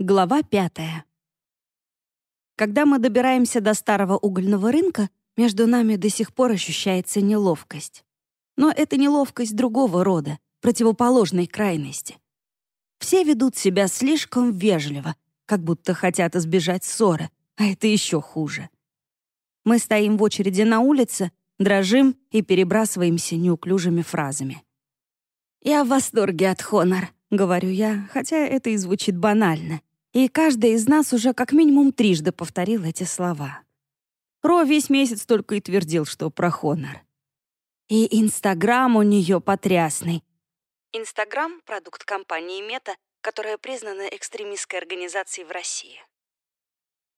Глава пятая. Когда мы добираемся до старого угольного рынка, между нами до сих пор ощущается неловкость. Но это неловкость другого рода, противоположной крайности. Все ведут себя слишком вежливо, как будто хотят избежать ссоры, а это еще хуже. Мы стоим в очереди на улице, дрожим и перебрасываемся неуклюжими фразами. «Я в восторге от Хонор», — говорю я, хотя это и звучит банально. И каждый из нас уже как минимум трижды повторил эти слова. Ро весь месяц только и твердил, что про Хонор. И Инстаграм у нее потрясный. Инстаграм — продукт компании Мета, которая признана экстремистской организацией в России.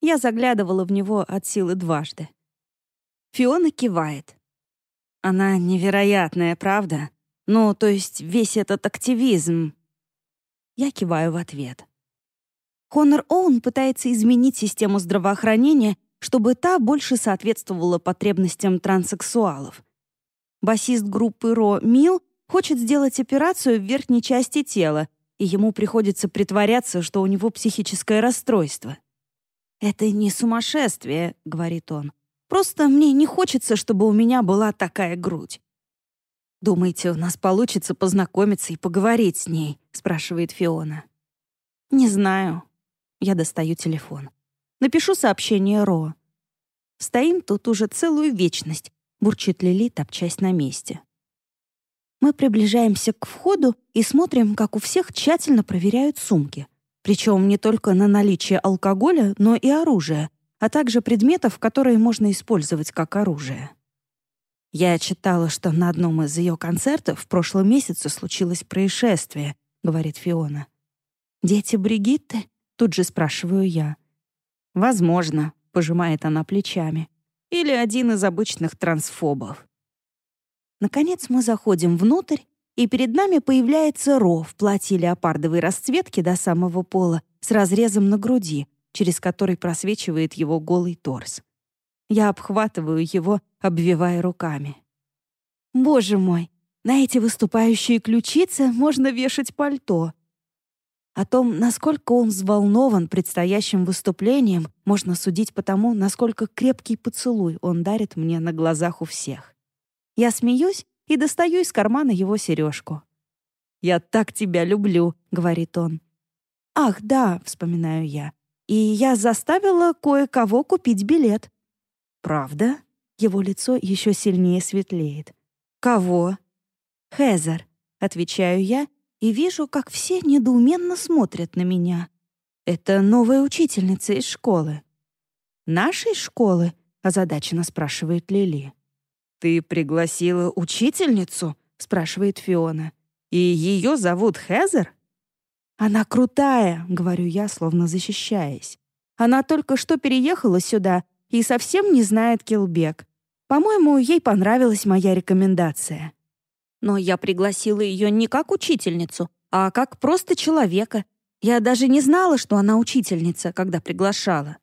Я заглядывала в него от силы дважды. Фиона кивает. Она невероятная, правда? Ну, то есть весь этот активизм. Я киваю в ответ. Конор Оуэн пытается изменить систему здравоохранения, чтобы та больше соответствовала потребностям транссексуалов. Басист группы Ро Мил хочет сделать операцию в верхней части тела, и ему приходится притворяться, что у него психическое расстройство. «Это не сумасшествие», — говорит он. «Просто мне не хочется, чтобы у меня была такая грудь». «Думаете, у нас получится познакомиться и поговорить с ней?» — спрашивает Фиона. «Не знаю». Я достаю телефон. Напишу сообщение Ро. Стоим тут уже целую вечность, бурчит Лили, топчась на месте. Мы приближаемся к входу и смотрим, как у всех тщательно проверяют сумки. Причем не только на наличие алкоголя, но и оружия, а также предметов, которые можно использовать как оружие. Я читала, что на одном из ее концертов в прошлом месяце случилось происшествие, говорит Фиона. Дети Бригитты? Тут же спрашиваю я. Возможно, пожимает она плечами. Или один из обычных трансфобов. Наконец мы заходим внутрь, и перед нами появляется Ро в платье леопардовой расцветки до самого пола с разрезом на груди, через который просвечивает его голый торс. Я обхватываю его, обвивая руками. Боже мой, на эти выступающие ключицы можно вешать пальто. О том, насколько он взволнован предстоящим выступлением, можно судить по тому, насколько крепкий поцелуй он дарит мне на глазах у всех. Я смеюсь и достаю из кармана его сережку. «Я так тебя люблю», — говорит он. «Ах, да», — вспоминаю я. «И я заставила кое-кого купить билет». «Правда?» Его лицо еще сильнее светлеет. «Кого?» «Хезер», — отвечаю я и вижу, как все недоуменно смотрят на меня. Это новая учительница из школы. «Нашей школы?» — озадаченно спрашивает Лили. «Ты пригласила учительницу?» — спрашивает Фиона. «И ее зовут Хезер?» «Она крутая», — говорю я, словно защищаясь. «Она только что переехала сюда и совсем не знает Килбек. По-моему, ей понравилась моя рекомендация. Но я пригласила ее не как учительницу, а как просто человека. Я даже не знала, что она учительница, когда приглашала.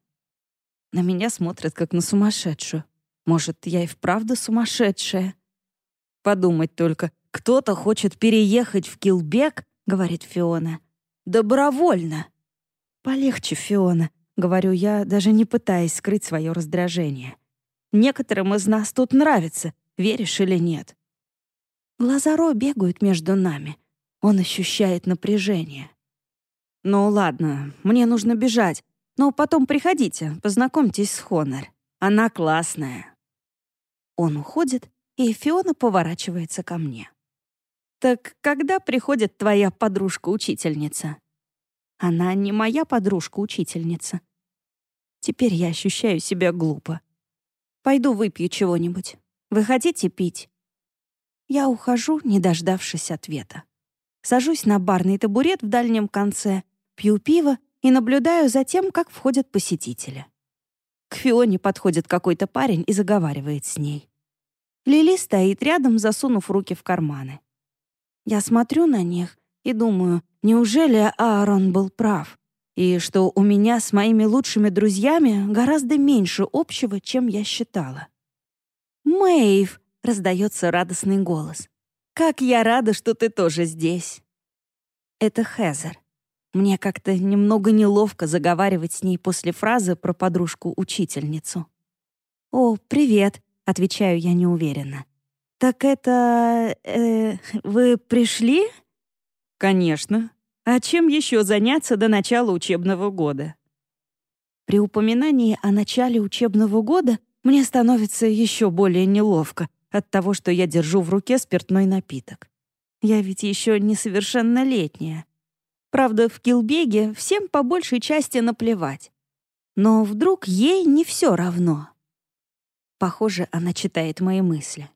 На меня смотрят, как на сумасшедшую. Может, я и вправду сумасшедшая? Подумать только, кто-то хочет переехать в Килбек, говорит Фиона. Добровольно. Полегче, Фиона, говорю я, даже не пытаясь скрыть свое раздражение. Некоторым из нас тут нравится, веришь или нет. Глаза Ро бегают между нами. Он ощущает напряжение. «Ну ладно, мне нужно бежать. Но потом приходите, познакомьтесь с Хонор. Она классная». Он уходит, и Фиона поворачивается ко мне. «Так когда приходит твоя подружка-учительница?» «Она не моя подружка-учительница». Теперь я ощущаю себя глупо. «Пойду выпью чего-нибудь. Вы хотите пить?» Я ухожу, не дождавшись ответа. Сажусь на барный табурет в дальнем конце, пью пиво и наблюдаю за тем, как входят посетители. К Фионе подходит какой-то парень и заговаривает с ней. Лили стоит рядом, засунув руки в карманы. Я смотрю на них и думаю, неужели Аарон был прав? И что у меня с моими лучшими друзьями гораздо меньше общего, чем я считала. «Мэйв!» Раздается радостный голос. «Как я рада, что ты тоже здесь!» Это Хезер. Мне как-то немного неловко заговаривать с ней после фразы про подружку-учительницу. «О, привет», — отвечаю я неуверенно. «Так это... Э, вы пришли?» «Конечно. А чем еще заняться до начала учебного года?» При упоминании о начале учебного года мне становится еще более неловко от того, что я держу в руке спиртной напиток. Я ведь еще несовершеннолетняя. Правда, в Килбеге всем по большей части наплевать. Но вдруг ей не все равно. Похоже, она читает мои мысли.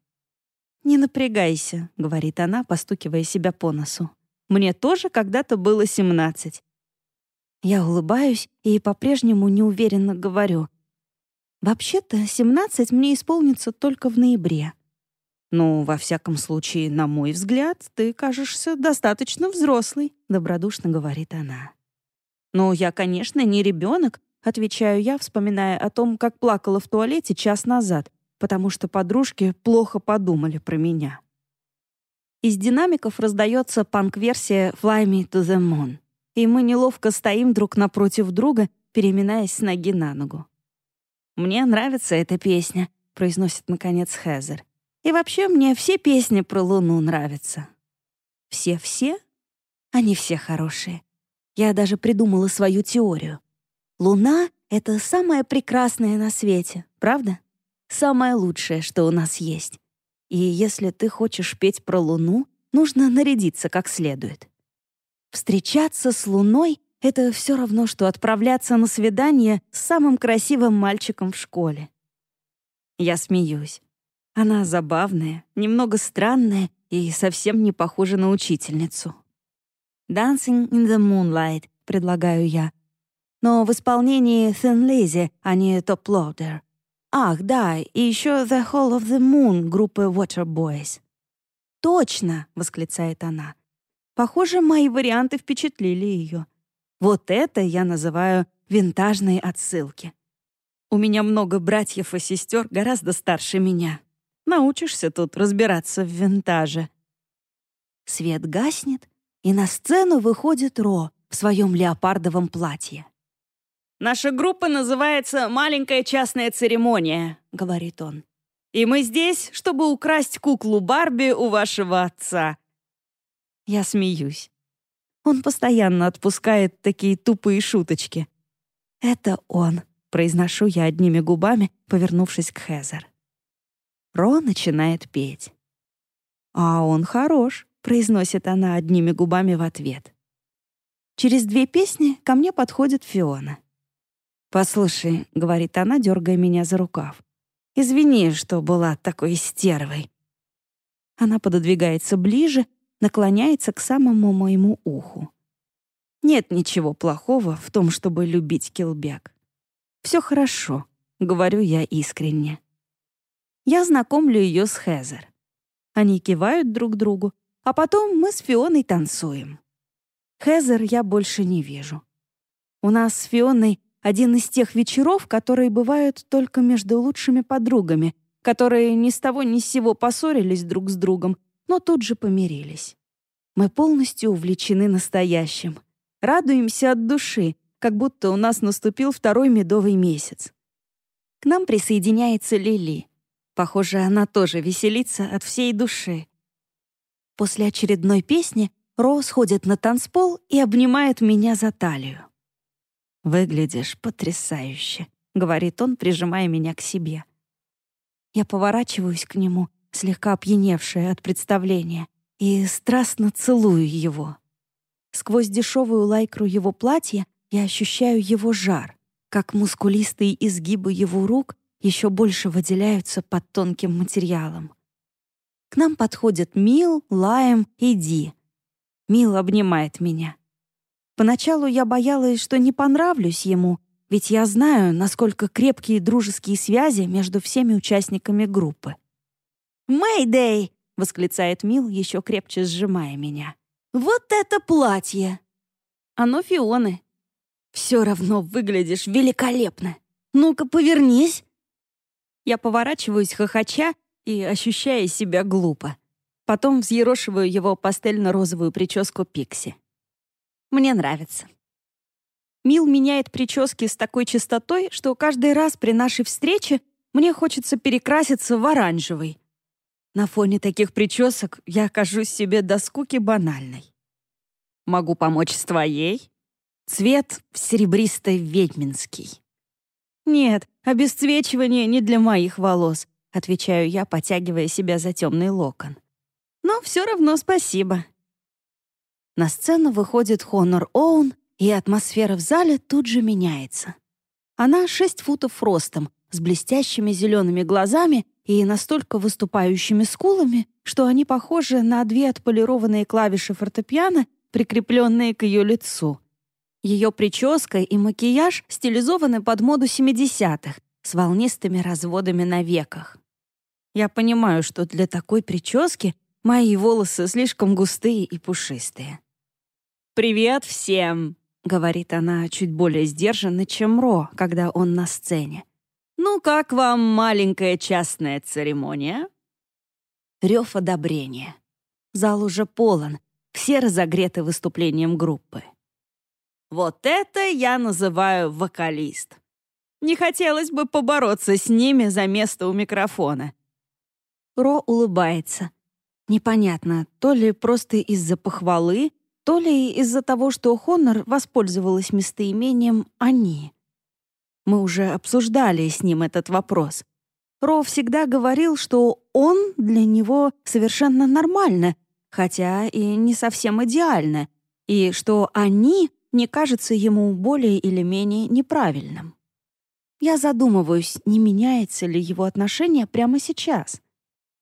«Не напрягайся», — говорит она, постукивая себя по носу. «Мне тоже когда-то было семнадцать». Я улыбаюсь и по-прежнему неуверенно говорю. «Вообще-то семнадцать мне исполнится только в ноябре». «Ну, во всяком случае, на мой взгляд, ты кажешься достаточно взрослой», — добродушно говорит она. «Ну, я, конечно, не ребенок», — отвечаю я, вспоминая о том, как плакала в туалете час назад, потому что подружки плохо подумали про меня. Из динамиков раздается панк-версия «Fly me to the moon», и мы неловко стоим друг напротив друга, переминаясь с ноги на ногу. «Мне нравится эта песня», — произносит, наконец, Хезер. «И вообще мне все песни про Луну нравятся». «Все-все?» Они все хорошие. Я даже придумала свою теорию. Луна — это самое прекрасное на свете, правда? самое лучшее, что у нас есть. И если ты хочешь петь про Луну, нужно нарядиться как следует. Встречаться с Луной — это все равно, что отправляться на свидание с самым красивым мальчиком в школе. Я смеюсь. Она забавная, немного странная и совсем не похожа на учительницу. «Dancing in the Moonlight», — предлагаю я. Но в исполнении Thin Lizzy, а не Top Loader. Ах, да, и еще «The Hall of the Moon» группы Water Boys. «Точно!» — восклицает она. Похоже, мои варианты впечатлили ее. Вот это я называю винтажные отсылки. У меня много братьев и сестер гораздо старше меня. Научишься тут разбираться в винтаже. Свет гаснет, и на сцену выходит Ро в своем леопардовом платье. «Наша группа называется «Маленькая частная церемония», — говорит он. «И мы здесь, чтобы украсть куклу Барби у вашего отца». Я смеюсь. Он постоянно отпускает такие тупые шуточки. «Это он», — произношу я одними губами, повернувшись к Хезер. Ро начинает петь. «А он хорош», — произносит она одними губами в ответ. Через две песни ко мне подходит Фиона. «Послушай», — говорит она, дергая меня за рукав. «Извини, что была такой стервой». Она пододвигается ближе, наклоняется к самому моему уху. Нет ничего плохого в том, чтобы любить Килбек. Все хорошо, говорю я искренне. Я знакомлю ее с Хезер. Они кивают друг другу, а потом мы с Фионой танцуем. Хезер я больше не вижу. У нас с Фионой один из тех вечеров, которые бывают только между лучшими подругами, которые ни с того ни с сего поссорились друг с другом, но тут же помирились. Мы полностью увлечены настоящим. Радуемся от души, как будто у нас наступил второй медовый месяц. К нам присоединяется Лили. Похоже, она тоже веселится от всей души. После очередной песни Ро сходит на танцпол и обнимает меня за талию. «Выглядишь потрясающе», — говорит он, прижимая меня к себе. Я поворачиваюсь к нему, слегка опьяневшая от представления, и страстно целую его. Сквозь дешевую лайкру его платья я ощущаю его жар, как мускулистые изгибы его рук еще больше выделяются под тонким материалом. К нам подходят Мил, Лайм и Ди. Мил обнимает меня. Поначалу я боялась, что не понравлюсь ему, ведь я знаю, насколько крепкие дружеские связи между всеми участниками группы. «Мэйдэй!» — восклицает Мил, еще крепче сжимая меня. «Вот это платье!» «Оно Фионы». «Все равно выглядишь великолепно! Ну-ка, повернись!» Я поворачиваюсь хохоча и ощущая себя глупо. Потом взъерошиваю его пастельно-розовую прическу Пикси. Мне нравится. Мил меняет прически с такой частотой, что каждый раз при нашей встрече мне хочется перекраситься в оранжевый. На фоне таких причесок я кажусь себе до скуки банальной. Могу помочь с твоей? Цвет серебристо-ведьминский. Нет, обесцвечивание не для моих волос, отвечаю я, потягивая себя за темный локон. Но все равно спасибо. На сцену выходит Хонор Оун, и атмосфера в зале тут же меняется. Она 6 футов ростом, с блестящими зелеными глазами и настолько выступающими скулами, что они похожи на две отполированные клавиши фортепиано, прикрепленные к ее лицу. Ее прическа и макияж стилизованы под моду 70-х с волнистыми разводами на веках. Я понимаю, что для такой прически мои волосы слишком густые и пушистые. «Привет всем!» — говорит она чуть более сдержанно, чем Ро, когда он на сцене. «Ну, как вам маленькая частная церемония?» Рев одобрения. Зал уже полон, все разогреты выступлением группы. Вот это я называю вокалист. Не хотелось бы побороться с ними за место у микрофона. Ро улыбается. Непонятно, то ли просто из-за похвалы, то ли из-за того, что Хонор воспользовалась местоимением «они». Мы уже обсуждали с ним этот вопрос. Ро всегда говорил, что он для него совершенно нормально, хотя и не совсем идеально, и что «они» не кажется ему более или менее неправильным. Я задумываюсь, не меняется ли его отношение прямо сейчас.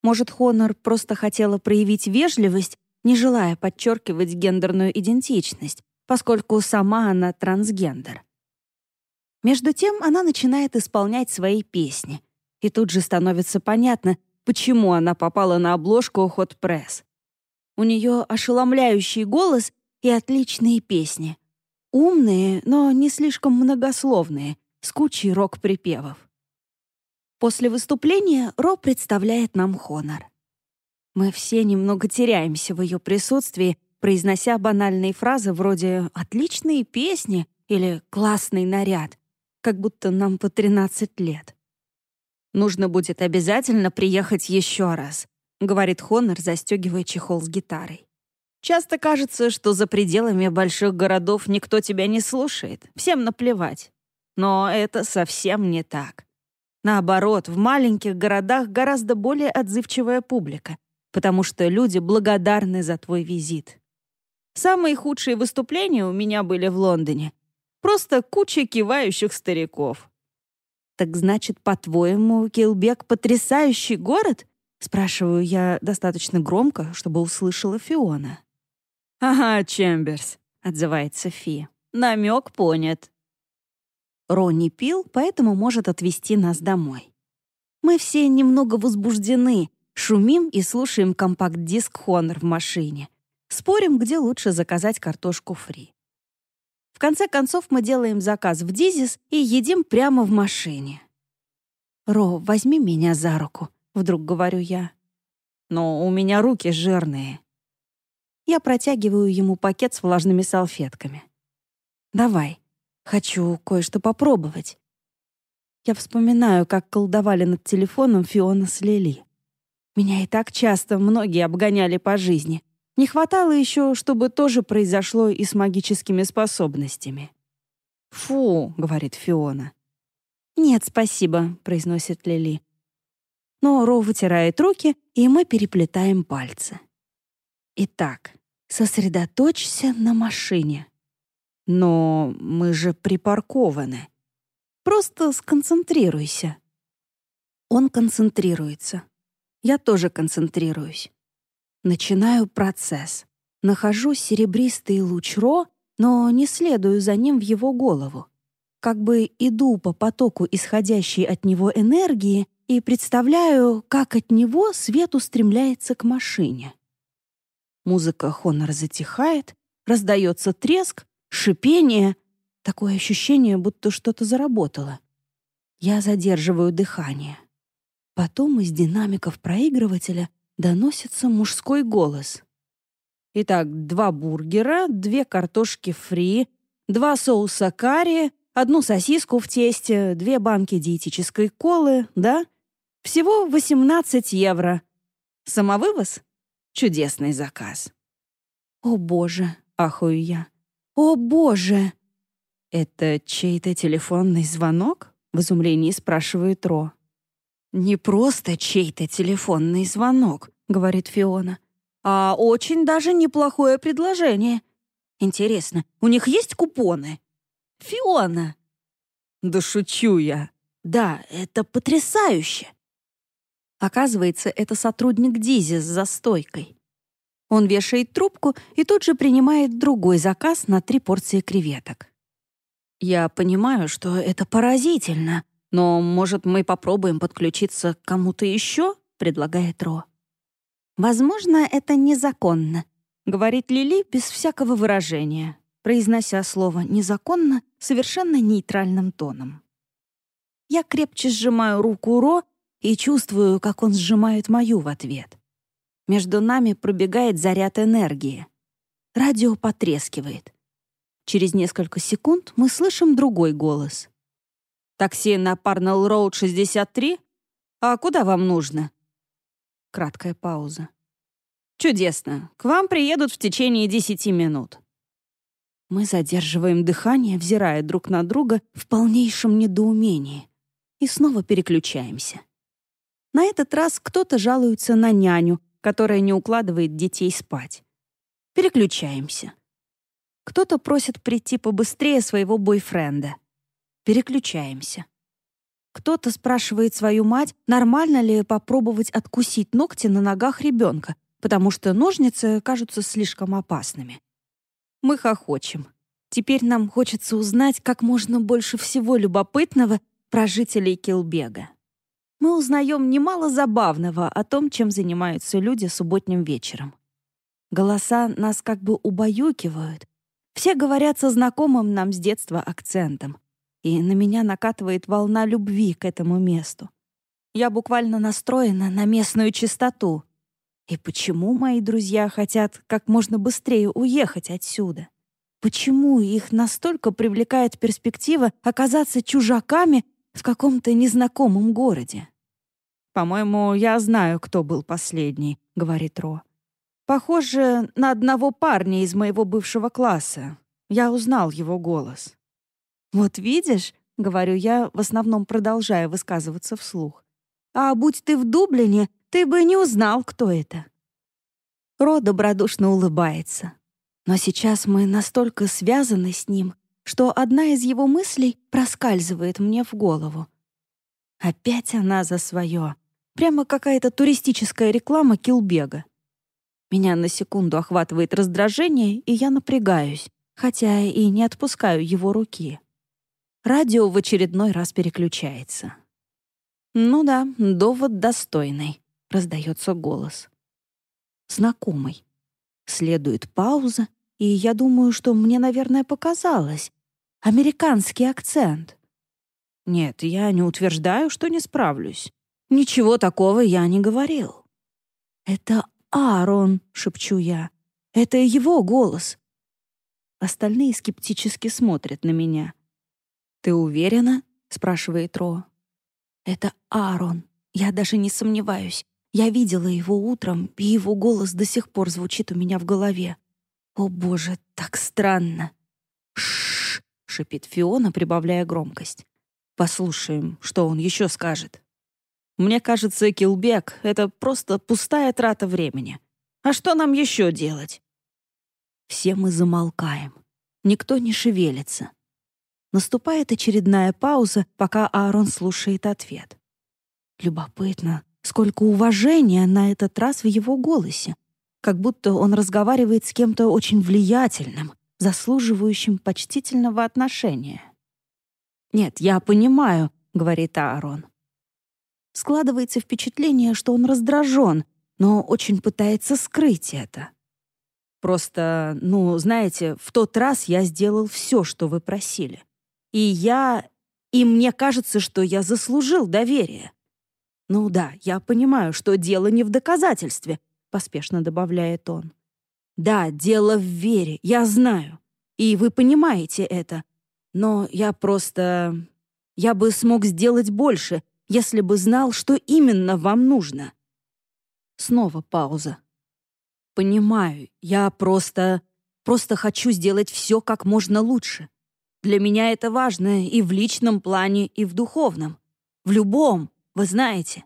Может, Хонор просто хотела проявить вежливость не желая подчеркивать гендерную идентичность, поскольку сама она трансгендер. Между тем она начинает исполнять свои песни, и тут же становится понятно, почему она попала на обложку Hot Press. У нее ошеломляющий голос и отличные песни. Умные, но не слишком многословные, с кучей рок-припевов. После выступления Ро представляет нам Хонор. Мы все немного теряемся в ее присутствии, произнося банальные фразы вроде «отличные песни» или «классный наряд», как будто нам по 13 лет. «Нужно будет обязательно приехать еще раз», — говорит Хонор, застегивая чехол с гитарой. «Часто кажется, что за пределами больших городов никто тебя не слушает, всем наплевать. Но это совсем не так. Наоборот, в маленьких городах гораздо более отзывчивая публика, потому что люди благодарны за твой визит. Самые худшие выступления у меня были в Лондоне. Просто куча кивающих стариков. «Так значит, по-твоему, Килбек — потрясающий город?» — спрашиваю я достаточно громко, чтобы услышала Фиона. «Ага, Чемберс», — отзывается Фи. «Намек понят». Ронни пил, поэтому может отвезти нас домой. Мы все немного возбуждены, Шумим и слушаем компакт-диск Honor в машине. Спорим, где лучше заказать картошку фри. В конце концов мы делаем заказ в Дизис и едим прямо в машине. «Ро, возьми меня за руку», — вдруг говорю я. «Но у меня руки жирные». Я протягиваю ему пакет с влажными салфетками. «Давай, хочу кое-что попробовать». Я вспоминаю, как колдовали над телефоном Фиона с Лили. Меня и так часто многие обгоняли по жизни. Не хватало еще, чтобы тоже произошло и с магическими способностями. «Фу», — говорит Фиона. «Нет, спасибо», — произносит Лили. Но Ро вытирает руки, и мы переплетаем пальцы. Итак, сосредоточься на машине. Но мы же припаркованы. Просто сконцентрируйся. Он концентрируется. Я тоже концентрируюсь. Начинаю процесс. Нахожу серебристый луч Ро, но не следую за ним в его голову. Как бы иду по потоку исходящей от него энергии и представляю, как от него свет устремляется к машине. Музыка Хонор затихает, раздается треск, шипение. Такое ощущение, будто что-то заработало. Я задерживаю дыхание. Потом из динамиков проигрывателя доносится мужской голос. Итак, два бургера, две картошки фри, два соуса карри, одну сосиску в тесте, две банки диетической колы, да? Всего 18 евро. Самовывоз? Чудесный заказ. «О, боже!» — ахую я. «О, боже!» «Это чей-то телефонный звонок?» — в изумлении спрашивает Ро. «Не просто чей-то телефонный звонок», — говорит Фиона, «а очень даже неплохое предложение. Интересно, у них есть купоны?» «Фиона!» «Да шучу я!» «Да, это потрясающе!» Оказывается, это сотрудник Дизи с застойкой. Он вешает трубку и тут же принимает другой заказ на три порции креветок. Я понимаю, что это поразительно, но, может, мы попробуем подключиться к кому-то еще? предлагает Ро. Возможно, это незаконно, говорит Лили без всякого выражения, произнося слово «незаконно» совершенно нейтральным тоном. Я крепче сжимаю руку Ро и чувствую, как он сжимает мою в ответ. Между нами пробегает заряд энергии. Радио потрескивает. Через несколько секунд мы слышим другой голос. «Такси на Парнелл-Роуд 63? А куда вам нужно?» Краткая пауза. «Чудесно. К вам приедут в течение десяти минут». Мы задерживаем дыхание, взирая друг на друга в полнейшем недоумении. И снова переключаемся. На этот раз кто-то жалуется на няню, которая не укладывает детей спать. Переключаемся. Кто-то просит прийти побыстрее своего бойфренда. Переключаемся. Кто-то спрашивает свою мать, нормально ли попробовать откусить ногти на ногах ребенка, потому что ножницы кажутся слишком опасными. Мы хохочем. Теперь нам хочется узнать как можно больше всего любопытного про жителей Килбега мы узнаем немало забавного о том, чем занимаются люди субботним вечером. Голоса нас как бы убаюкивают. Все говорят со знакомым нам с детства акцентом. И на меня накатывает волна любви к этому месту. Я буквально настроена на местную чистоту. И почему мои друзья хотят как можно быстрее уехать отсюда? Почему их настолько привлекает перспектива оказаться чужаками в каком-то незнакомом городе. «По-моему, я знаю, кто был последний», — говорит Ро. «Похоже на одного парня из моего бывшего класса. Я узнал его голос». «Вот видишь», — говорю я, в основном продолжая высказываться вслух. «А будь ты в Дублине, ты бы не узнал, кто это». Ро добродушно улыбается. Но сейчас мы настолько связаны с ним, что одна из его мыслей проскальзывает мне в голову. Опять она за свое. Прямо какая-то туристическая реклама Килбега. Меня на секунду охватывает раздражение, и я напрягаюсь, хотя и не отпускаю его руки. Радио в очередной раз переключается. «Ну да, довод достойный», — раздается голос. Знакомый. Следует пауза, и я думаю, что мне, наверное, показалось. Американский акцент. Нет, я не утверждаю, что не справлюсь. Ничего такого я не говорил. «Это Аарон», — шепчу я. «Это его голос». Остальные скептически смотрят на меня. «Ты уверена?» — спрашивает Ро. «Это Аарон. Я даже не сомневаюсь. Я видела его утром, и его голос до сих пор звучит у меня в голове. «О, боже, так странно!» «Ш-ш-ш!» — шипит Фиона, прибавляя громкость. «Послушаем, что он еще скажет». «Мне кажется, Килбек — это просто пустая трата времени. А что нам еще делать?» Все мы замолкаем. Никто не шевелится. Наступает очередная пауза, пока Аарон слушает ответ. Любопытно, сколько уважения на этот раз в его голосе как будто он разговаривает с кем-то очень влиятельным, заслуживающим почтительного отношения. «Нет, я понимаю», — говорит Аарон. Складывается впечатление, что он раздражен, но очень пытается скрыть это. Просто, ну, знаете, в тот раз я сделал все, что вы просили. И я... И мне кажется, что я заслужил доверие. Ну да, я понимаю, что дело не в доказательстве, поспешно добавляет он. Да, дело в вере, я знаю. И вы понимаете это. Но я просто... Я бы смог сделать больше, если бы знал, что именно вам нужно. Снова пауза. Понимаю, я просто... Просто хочу сделать все как можно лучше. Для меня это важно и в личном плане, и в духовном. В любом, вы знаете.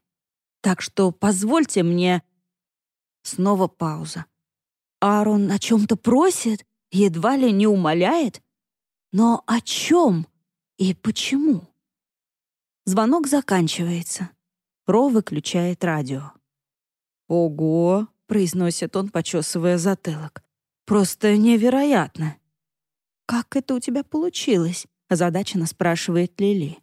Так что позвольте мне...» Снова пауза. Аарон о чем-то просит, едва ли не умоляет. Но о чем и почему? Звонок заканчивается. Ро выключает радио. «Ого!» — произносит он, почесывая затылок. «Просто невероятно!» «Как это у тебя получилось?» — озадаченно спрашивает Лили.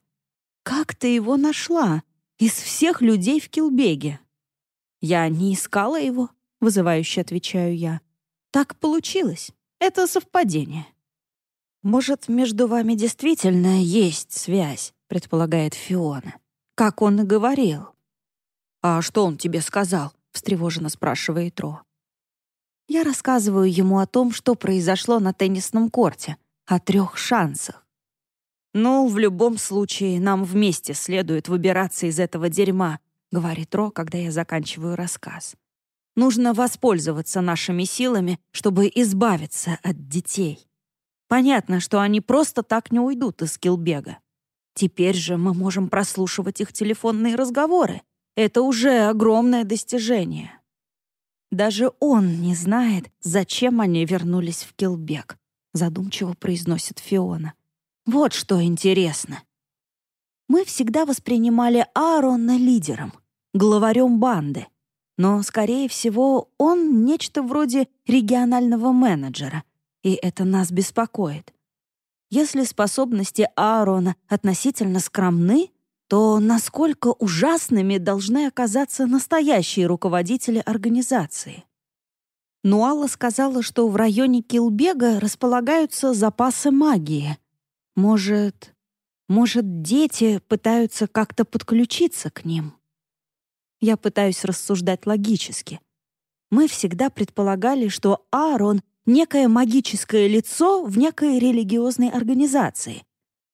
«Как ты его нашла? Из всех людей в Килбеге?» «Я не искала его», — вызывающе отвечаю я. «Так получилось. Это совпадение». «Может, между вами действительно есть связь?» — предполагает Фиона. «Как он и говорил». «А что он тебе сказал?» — встревоженно спрашивает Ро. Я рассказываю ему о том, что произошло на теннисном корте, о трех шансах. «Ну, в любом случае, нам вместе следует выбираться из этого дерьма», говорит Ро, когда я заканчиваю рассказ. «Нужно воспользоваться нашими силами, чтобы избавиться от детей. Понятно, что они просто так не уйдут из Килбега. Теперь же мы можем прослушивать их телефонные разговоры. Это уже огромное достижение. Даже он не знает, зачем они вернулись в Килбек, задумчиво произносит Фиона. Вот что интересно. Мы всегда воспринимали Аарона лидером, главарем банды. Но, скорее всего, он нечто вроде регионального менеджера, и это нас беспокоит. Если способности Аарона относительно скромны, то насколько ужасными должны оказаться настоящие руководители организации? Нуала сказала, что в районе Килбега располагаются запасы магии. Может, может, дети пытаются как-то подключиться к ним? Я пытаюсь рассуждать логически. Мы всегда предполагали, что Аарон — некое магическое лицо в некой религиозной организации,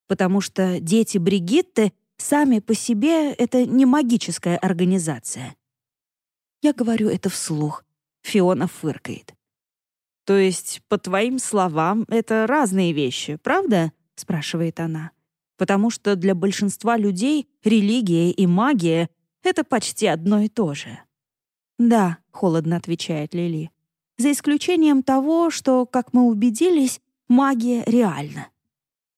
потому что дети Бригитты Сами по себе это не магическая организация. Я говорю это вслух. Фиона фыркает. «То есть, по твоим словам, это разные вещи, правда?» — спрашивает она. «Потому что для большинства людей религия и магия — это почти одно и то же». «Да», — холодно отвечает Лили. «За исключением того, что, как мы убедились, магия реальна».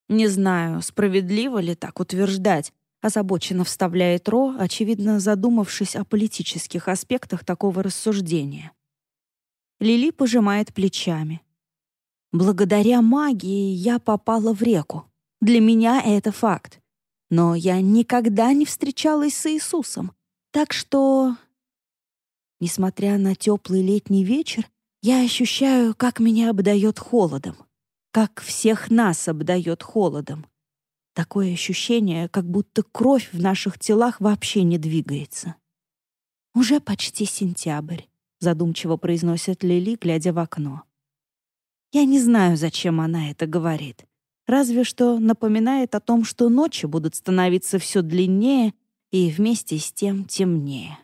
Не знаю, справедливо ли так утверждать, озабоченно вставляет Ро, очевидно задумавшись о политических аспектах такого рассуждения. Лили пожимает плечами. «Благодаря магии я попала в реку. Для меня это факт. Но я никогда не встречалась с Иисусом, так что...» Несмотря на теплый летний вечер, я ощущаю, как меня обдает холодом, как всех нас обдает холодом. Такое ощущение, как будто кровь в наших телах вообще не двигается. «Уже почти сентябрь», — задумчиво произносит Лили, глядя в окно. Я не знаю, зачем она это говорит. Разве что напоминает о том, что ночи будут становиться все длиннее и вместе с тем темнее.